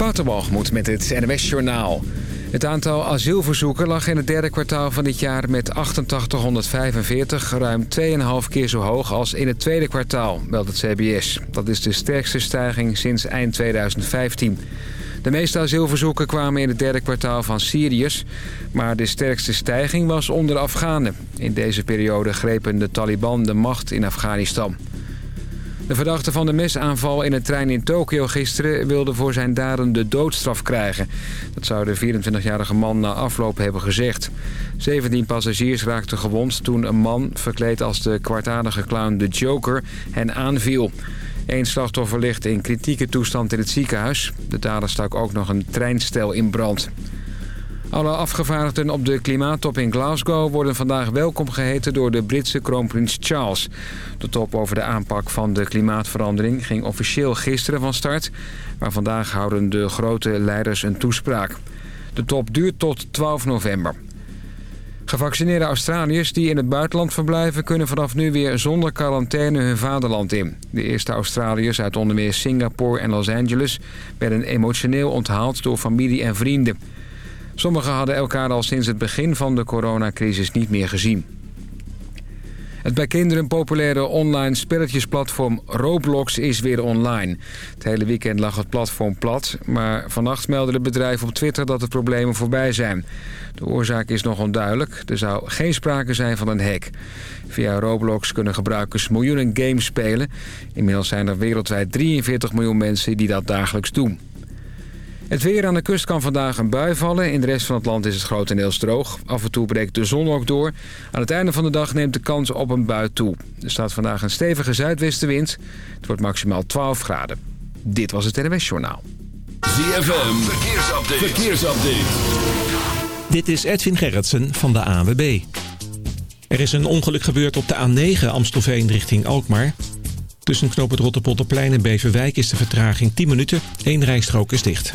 Waterwalgemoed met het NWS Journaal. Het aantal asielverzoeken lag in het derde kwartaal van dit jaar met 8845, ruim 2,5 keer zo hoog als in het tweede kwartaal, meldt het CBS. Dat is de sterkste stijging sinds eind 2015. De meeste asielverzoeken kwamen in het derde kwartaal van Syriërs, maar de sterkste stijging was onder Afghanen. In deze periode grepen de Taliban de macht in Afghanistan. De verdachte van de mesaanval in een trein in Tokio gisteren... wilde voor zijn daden de doodstraf krijgen. Dat zou de 24-jarige man na afloop hebben gezegd. 17 passagiers raakten gewond toen een man... verkleed als de kwartadige clown The Joker hen aanviel. Eén slachtoffer ligt in kritieke toestand in het ziekenhuis. De dader stak ook nog een treinstel in brand. Alle afgevaardigden op de klimaattop in Glasgow worden vandaag welkom geheten door de Britse kroonprins Charles. De top over de aanpak van de klimaatverandering ging officieel gisteren van start, maar vandaag houden de grote leiders een toespraak. De top duurt tot 12 november. Gevaccineerde Australiërs die in het buitenland verblijven... kunnen vanaf nu weer zonder quarantaine hun vaderland in. De eerste Australiërs uit onder meer Singapore en Los Angeles... werden emotioneel onthaald door familie en vrienden. Sommigen hadden elkaar al sinds het begin van de coronacrisis niet meer gezien. Het bij kinderen populaire online spelletjesplatform Roblox is weer online. Het hele weekend lag het platform plat, maar vannacht meldde het bedrijf op Twitter dat de problemen voorbij zijn. De oorzaak is nog onduidelijk. Er zou geen sprake zijn van een hack. Via Roblox kunnen gebruikers miljoenen games spelen. Inmiddels zijn er wereldwijd 43 miljoen mensen die dat dagelijks doen. Het weer aan de kust kan vandaag een bui vallen. In de rest van het land is het grotendeels droog. Af en toe breekt de zon ook door. Aan het einde van de dag neemt de kans op een bui toe. Er staat vandaag een stevige zuidwestenwind. Het wordt maximaal 12 graden. Dit was het NWS Journaal. ZFM, verkeersupdate. verkeersupdate. Dit is Edwin Gerritsen van de ANWB. Er is een ongeluk gebeurd op de A9 Amstelveen richting Alkmaar. Tussen knoop het Rotterpolderplein en Beverwijk is de vertraging 10 minuten. Eén rijstrook is dicht.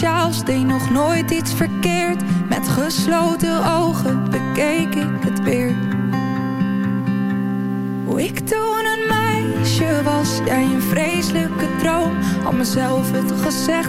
speciaals, deed nog nooit iets verkeerd. Met gesloten ogen bekeek ik het weer. Hoe ik toen een meisje was, jij een vreselijke droom. Had mezelf het gezegd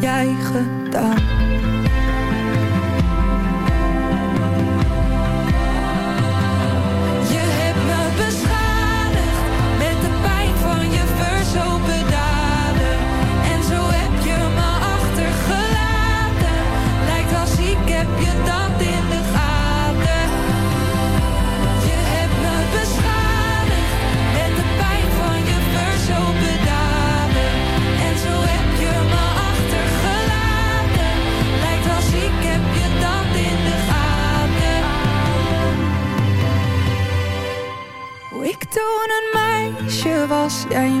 jij gedaan.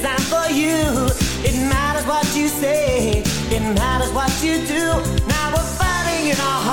Designed for you. It matters what you say, it matters what you do. Now we're fighting in our hearts,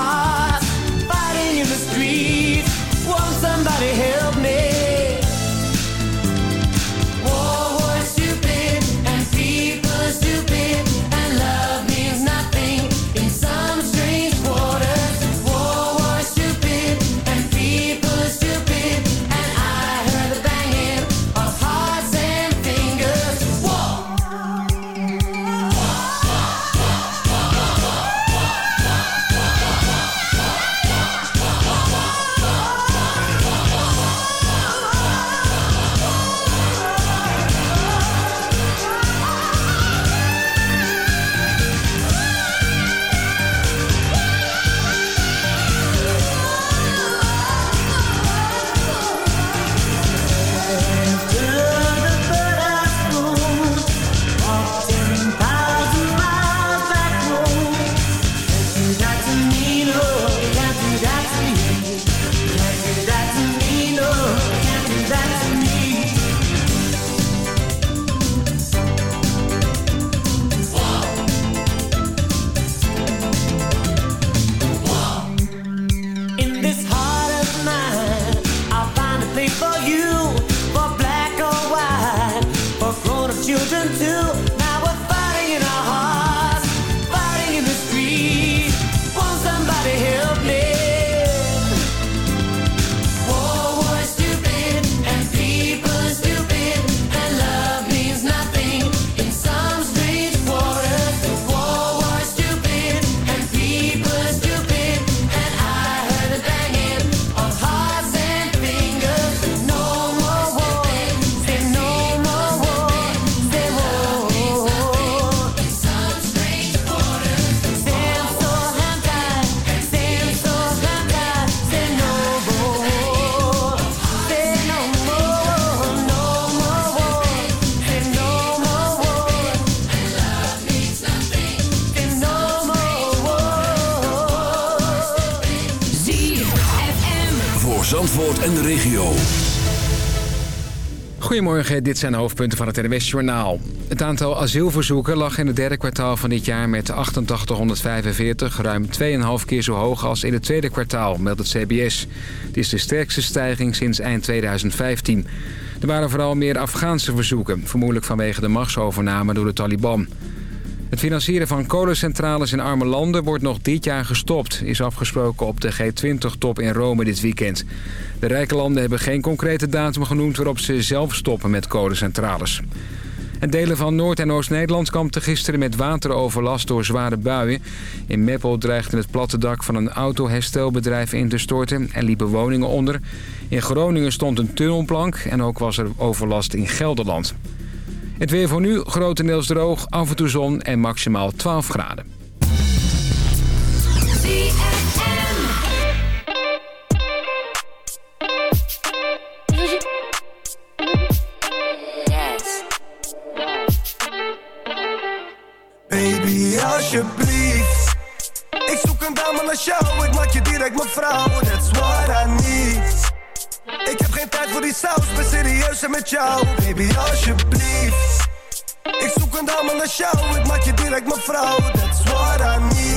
Goedemorgen, dit zijn de hoofdpunten van het NWS Journaal. Het aantal asielverzoeken lag in het derde kwartaal van dit jaar met 8845... ruim 2,5 keer zo hoog als in het tweede kwartaal, meldt het CBS. Het is de sterkste stijging sinds eind 2015. Er waren vooral meer Afghaanse verzoeken, vermoedelijk vanwege de machtsovername door de Taliban. Het financieren van kolencentrales in arme landen wordt nog dit jaar gestopt... is afgesproken op de G20-top in Rome dit weekend. De rijke landen hebben geen concrete datum genoemd... waarop ze zelf stoppen met kolencentrales. En delen van Noord- en Oost-Nederland kampten gisteren met wateroverlast door zware buien. In Meppel dreigde het platte dak van een autoherstelbedrijf in te storten en liepen woningen onder. In Groningen stond een tunnelplank en ook was er overlast in Gelderland. Het weer voor nu grotendeels droog, af en toe zon en maximaal 12 graden. Baby, alsjeblieft. Ik zoek een dame naar jou, ik maak je direct mevrouw. That's what I need. Ik heb geen tijd voor die saus, ben serieus met jou. Baby, alsjeblieft. Ik zoek een dame naar jou, ik maak je direct mevrouw. That's what I need.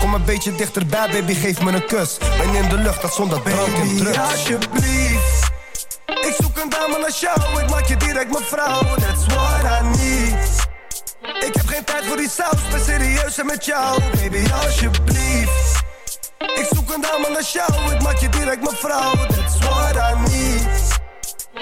Kom een beetje dichterbij, baby, geef me een kus. Ben in de lucht, dat zonder drank en drugs. alsjeblieft. Ik zoek een dame naar jou, ik maak je direct mijn vrouw. That's what I need. Ik heb geen tijd voor die saus, ben serieus en met jou. Baby, alsjeblieft. Ik zoek een dame naar jou, ik maak je direct mijn vrouw. That's what I need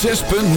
Zes punt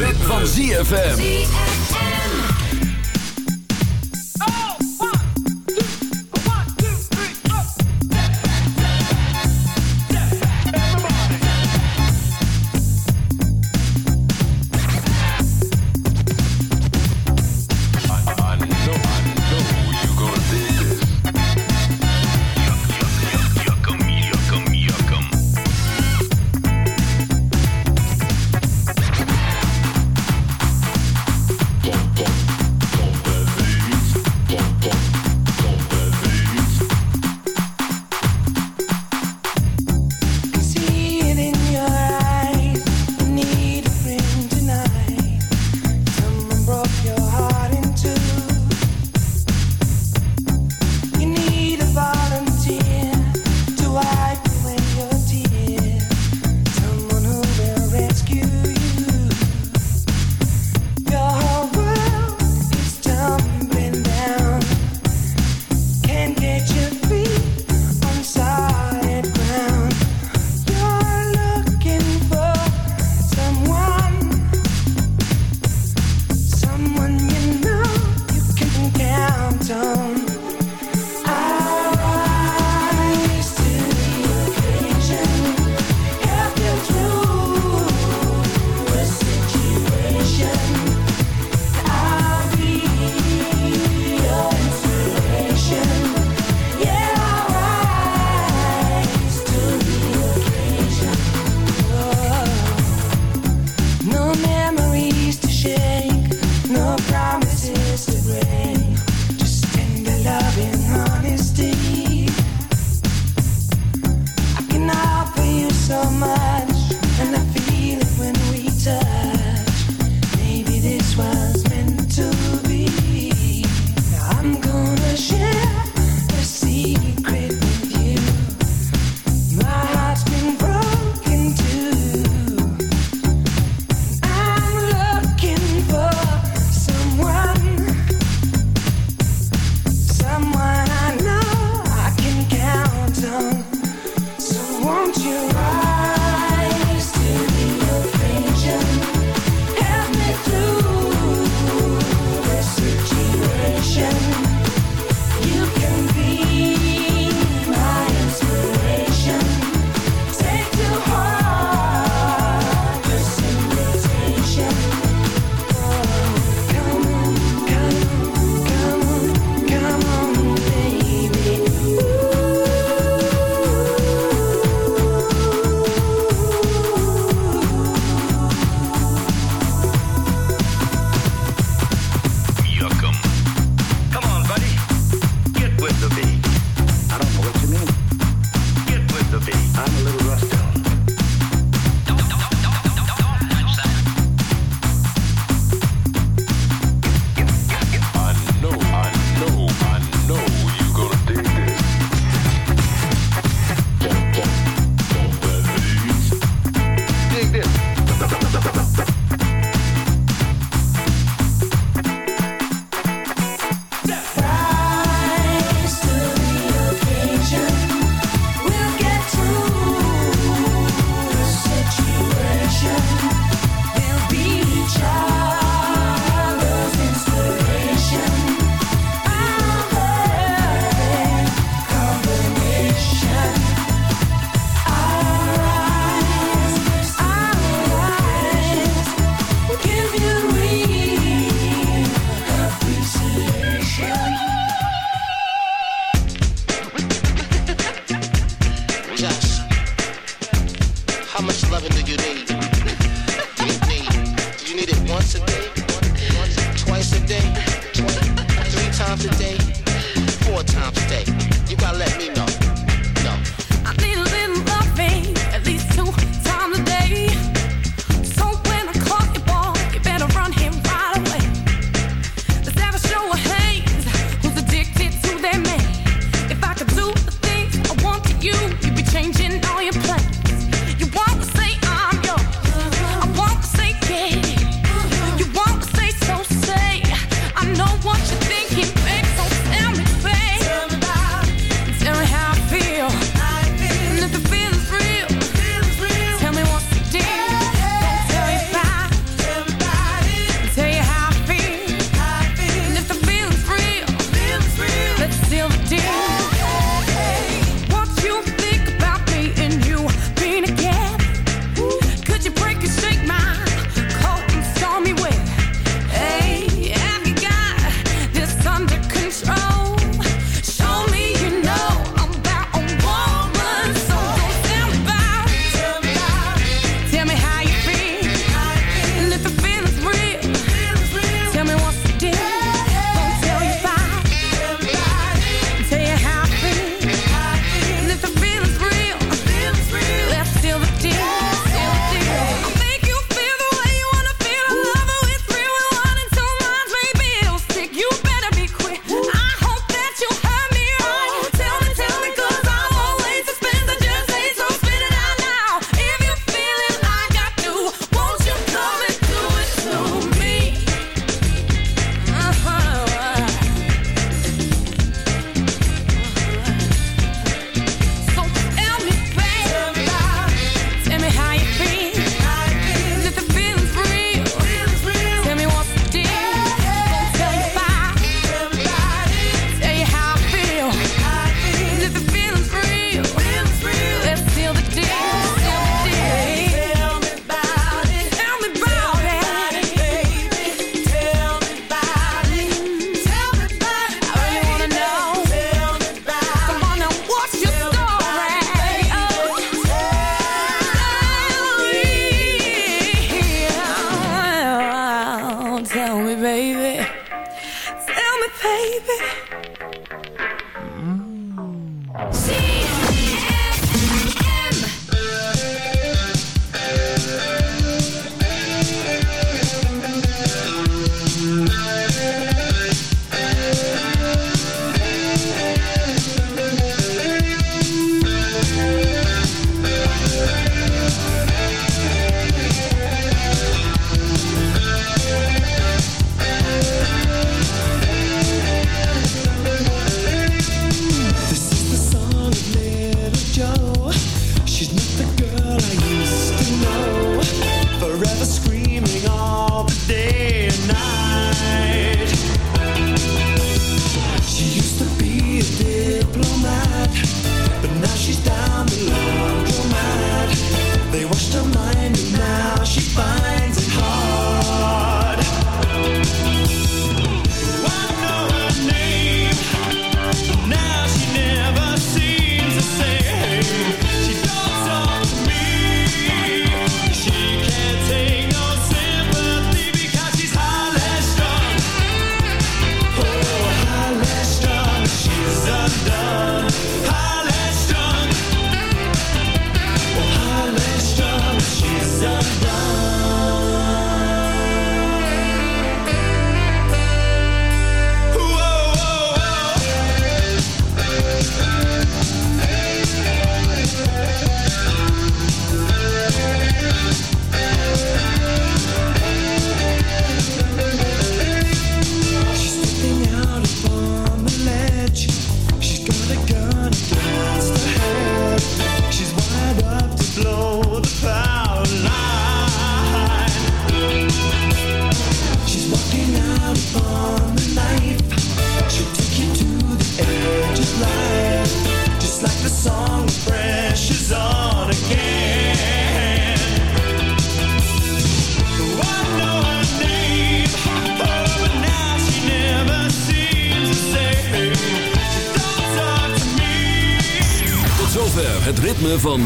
ritme, van ZFM.